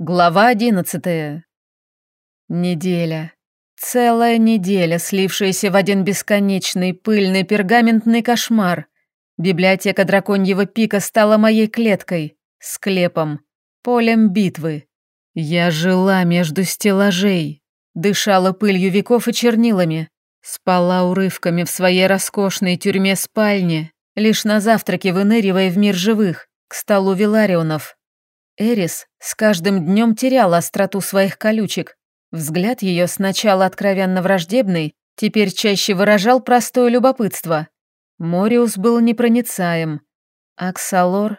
Глава одиннадцатая. Неделя. Целая неделя, слившаяся в один бесконечный, пыльный, пергаментный кошмар. Библиотека драконьего пика стала моей клеткой, склепом, полем битвы. Я жила между стеллажей, дышала пылью веков и чернилами, спала урывками в своей роскошной тюрьме-спальне, лишь на завтраке выныривая в мир живых, к столу Виларионов. Эрис с каждым днем теряла остроту своих колючек. Взгляд ее сначала откровенно враждебный, теперь чаще выражал простое любопытство. Мориус был непроницаем. Аксалор...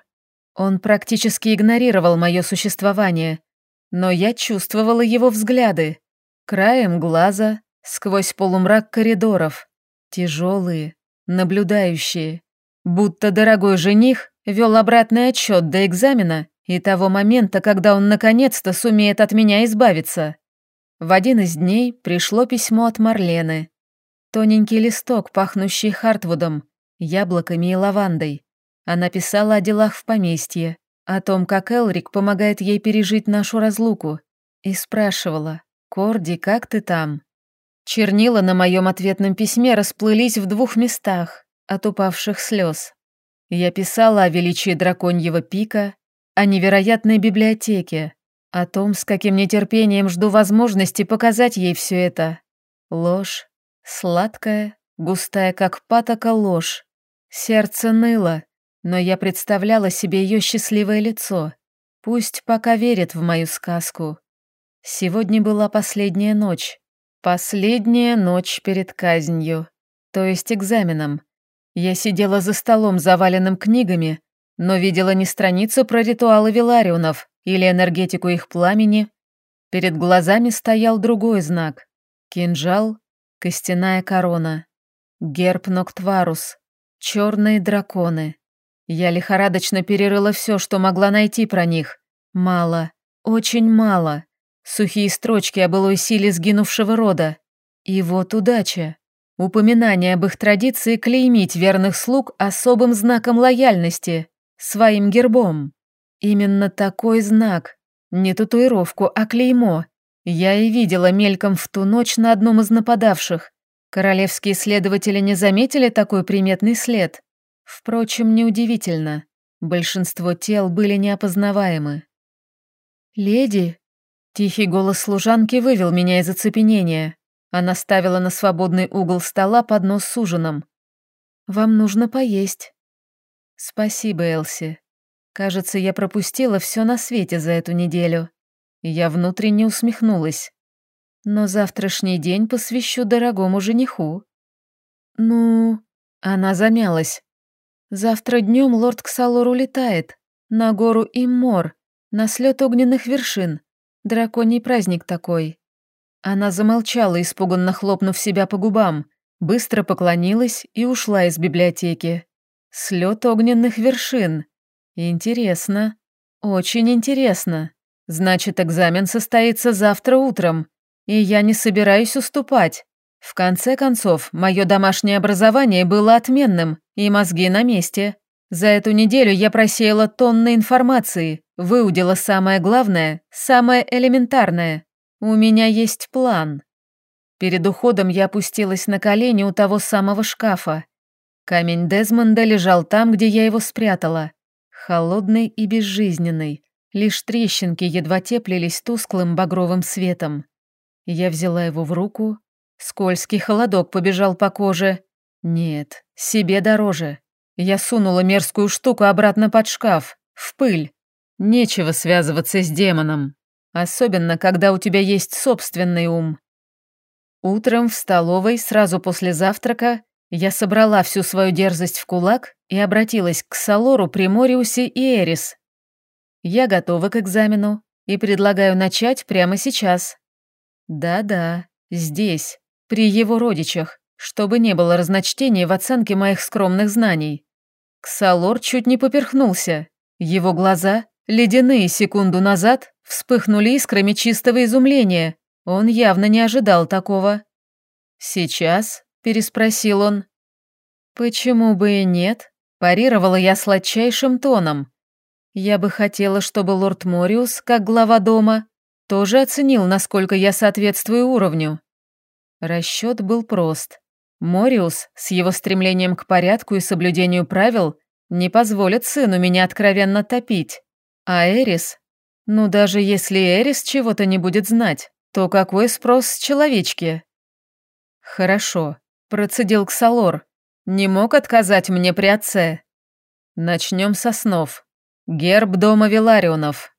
Он практически игнорировал мое существование, но я чувствовала его взгляды. Краем глаза, сквозь полумрак коридоров. Тяжелые, наблюдающие. Будто дорогой жених вел обратный отчет до экзамена и того момента, когда он наконец-то сумеет от меня избавиться. В один из дней пришло письмо от Марлены. Тоненький листок, пахнущий хартвудом, яблоками и лавандой. Она писала о делах в поместье, о том, как Элрик помогает ей пережить нашу разлуку, и спрашивала, «Корди, как ты там?» Чернила на моем ответном письме расплылись в двух местах от упавших слез. Я писала о величии драконьего пика, о невероятной библиотеке, о том, с каким нетерпением жду возможности показать ей все это. Ложь, сладкая, густая, как патока ложь. Сердце ныло, но я представляла себе ее счастливое лицо. Пусть пока верит в мою сказку. Сегодня была последняя ночь. Последняя ночь перед казнью, то есть экзаменом. Я сидела за столом, заваленным книгами, но видела не страницу про ритуалы Виларионов или энергетику их пламени. Перед глазами стоял другой знак. Кинжал, костяная корона, герб Ноктварус, черные драконы. Я лихорадочно перерыла все, что могла найти про них. Мало, очень мало. Сухие строчки о былой силе сгинувшего рода. И вот удача. Упоминание об их традиции клеймить верных слуг особым знаком лояльности своим гербом. Именно такой знак, не татуировку, а клеймо, я и видела мельком в ту ночь на одном из нападавших. Королевские следователи не заметили такой приметный след. Впрочем, неудивительно. Большинство тел были неопознаваемы. «Леди?» Тихий голос служанки вывел меня из оцепенения. Она ставила на свободный угол стола поднос с ужином. «Вам нужно поесть». «Спасибо, Элси. Кажется, я пропустила все на свете за эту неделю». Я внутренне усмехнулась. «Но завтрашний день посвящу дорогому жениху». «Ну...» Она замялась. «Завтра днем лорд Ксалор улетает. На гору Иммор, на слет огненных вершин. Драконий праздник такой». Она замолчала, испуганно хлопнув себя по губам, быстро поклонилась и ушла из библиотеки. Слет огненных вершин. Интересно. Очень интересно. Значит, экзамен состоится завтра утром, и я не собираюсь уступать. В конце концов, мое домашнее образование было отменным, и мозги на месте. За эту неделю я просеяла тонны информации, выудила самое главное, самое элементарное. У меня есть план. Перед уходом я опустилась на колени у того самого шкафа Камень Дезмонда лежал там, где я его спрятала. Холодный и безжизненный. Лишь трещинки едва теплились тусклым багровым светом. Я взяла его в руку. Скользкий холодок побежал по коже. Нет, себе дороже. Я сунула мерзкую штуку обратно под шкаф, в пыль. Нечего связываться с демоном. Особенно, когда у тебя есть собственный ум. Утром в столовой, сразу после завтрака, я собрала всю свою дерзость в кулак и обратилась к Салору, Примориусе и Эрис. Я готова к экзамену и предлагаю начать прямо сейчас. Да-да, здесь, при его родичах, чтобы не было разночтения в оценке моих скромных знаний. Ксалор чуть не поперхнулся. Его глаза, ледяные секунду назад, вспыхнули искрами чистого изумления. Он явно не ожидал такого. Сейчас переспросил он. «Почему бы и нет?» – парировала я сладчайшим тоном. Я бы хотела, чтобы лорд Мориус, как глава дома, тоже оценил, насколько я соответствую уровню. Расчет был прост. Мориус, с его стремлением к порядку и соблюдению правил, не позволит сыну меня откровенно топить. А Эрис? Ну, даже если Эрис чего-то не будет знать, то какой спрос с человечки? Хорошо, процедил Ксалор. Не мог отказать мне при отце. Начнем со снов. Герб дома Виларионов.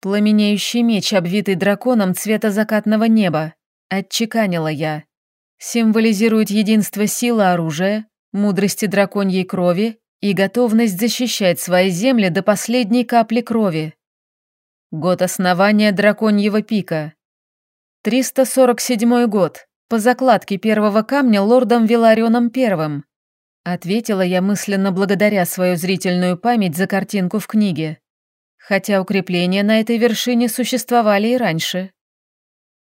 Пламенеющий меч, обвитый драконом цвета закатного неба, отчеканила я. Символизирует единство силы оружия, мудрости драконьей крови и готовность защищать свои земли до последней капли крови. Год основания драконьего пика. 347 год, по закладке первого камня лордом Виларионом Первым. Ответила я мысленно благодаря свою зрительную память за картинку в книге хотя укрепления на этой вершине существовали и раньше.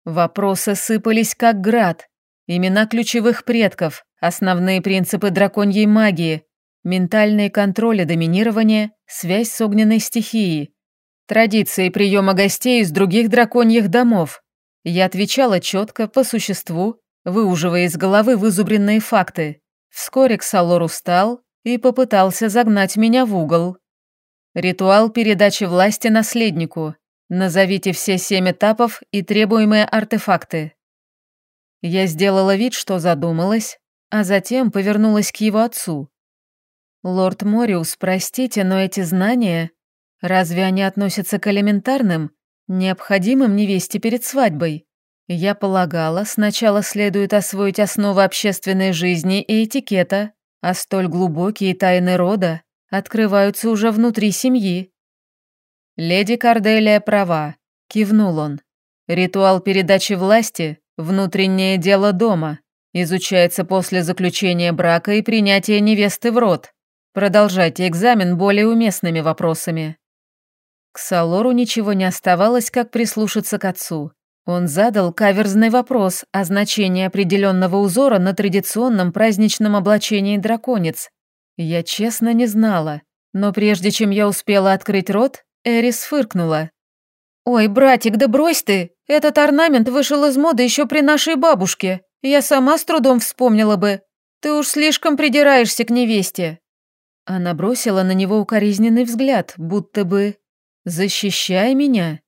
Вопросы сыпались как град. Имена ключевых предков, основные принципы драконьей магии, ментальный контроль и доминирование, связь с огненной стихией, традиции приема гостей из других драконьих домов. Я отвечала четко, по существу, выуживая из головы вызубренные факты. Вскоре Ксалор устал и попытался загнать меня в угол. Ритуал передачи власти наследнику. Назовите все семь этапов и требуемые артефакты. Я сделала вид, что задумалась, а затем повернулась к его отцу. «Лорд Мориус, простите, но эти знания, разве они относятся к элементарным, необходимым невесте перед свадьбой? Я полагала, сначала следует освоить основы общественной жизни и этикета, а столь глубокие тайны рода открываются уже внутри семьи. Леди Карделия права, кивнул он. Ритуал передачи власти – внутреннее дело дома, изучается после заключения брака и принятия невесты в род. Продолжайте экзамен более уместными вопросами. К Салору ничего не оставалось, как прислушаться к отцу. Он задал каверзный вопрос о значении определенного узора на традиционном праздничном облачении драконец я честно не знала, но прежде чем я успела открыть рот, Эрис фыркнула. «Ой, братик, да брось ты! Этот орнамент вышел из моды еще при нашей бабушке. Я сама с трудом вспомнила бы. Ты уж слишком придираешься к невесте». Она бросила на него укоризненный взгляд, будто бы «Защищай меня».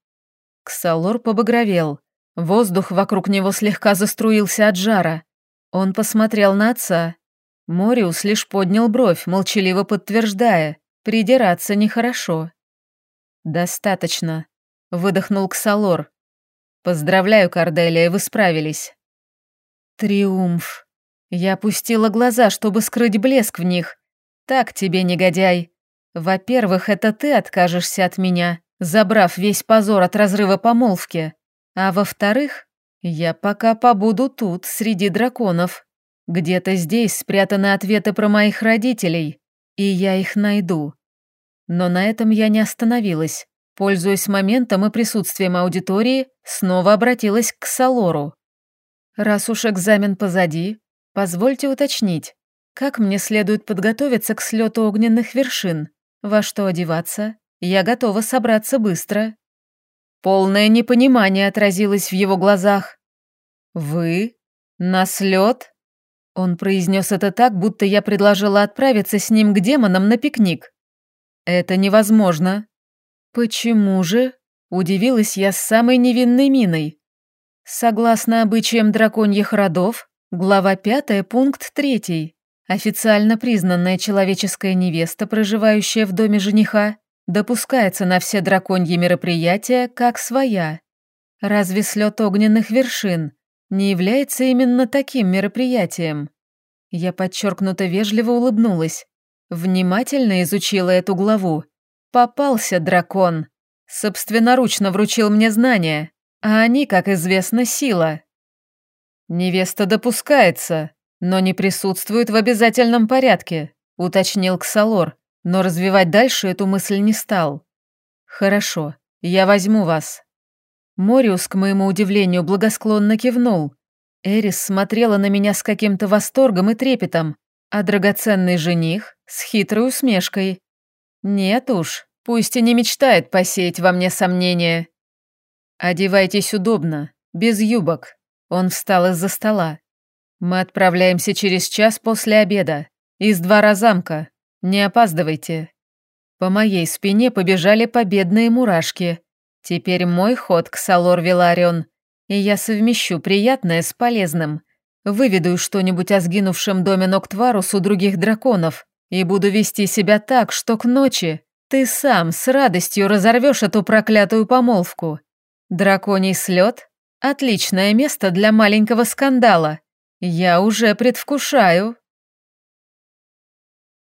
Ксалор побагровел. Воздух вокруг него слегка заструился от жара. Он посмотрел на отца, Мориус лишь поднял бровь, молчаливо подтверждая, придираться нехорошо. «Достаточно», — выдохнул Ксалор. «Поздравляю, Корделия, вы справились». «Триумф». Я опустила глаза, чтобы скрыть блеск в них. «Так тебе, негодяй. Во-первых, это ты откажешься от меня, забрав весь позор от разрыва помолвки. А во-вторых, я пока побуду тут, среди драконов, где-то здесь спрятаны ответы про моих родителей, и я их найду. Но на этом я не остановилась. Пользуясь моментом и присутствием аудитории, снова обратилась к Салору. «Раз уж экзамен позади, позвольте уточнить, как мне следует подготовиться к слету огненных вершин? Во что одеваться? Я готова собраться быстро». Полное непонимание отразилось в его глазах. «Вы? На слет?» Он произнес это так, будто я предложила отправиться с ним к демонам на пикник. Это невозможно. Почему же? Удивилась я с самой невинной миной. Согласно обычаям драконьих родов, глава 5, пункт 3. Официально признанная человеческая невеста, проживающая в доме жениха, допускается на все драконьи мероприятия как своя. Разве слет огненных вершин не является именно таким мероприятием. Я подчеркнуто вежливо улыбнулась. Внимательно изучила эту главу. Попался дракон. Собственноручно вручил мне знания, а они, как известно, сила. Невеста допускается, но не присутствует в обязательном порядке, уточнил Ксалор, но развивать дальше эту мысль не стал. Хорошо, я возьму вас. Мориус, к моему удивлению, благосклонно кивнул. Эрис смотрела на меня с каким-то восторгом и трепетом, а драгоценный жених — с хитрой усмешкой. Нет уж, Пусть и не мечтает посеять во мне сомнения. Одевайтесь удобно, без юбок. Он встал из-за стола. Мы отправляемся через час после обеда. Из двора замка. Не опаздывайте. По моей спине побежали победные мурашки. Теперь мой ход к Салор Виларион, и я совмещу приятное с полезным. Выведу что-нибудь о сгинувшем доме Ноктварус у других драконов и буду вести себя так, что к ночи ты сам с радостью разорвешь эту проклятую помолвку. Драконий слет – отличное место для маленького скандала. Я уже предвкушаю.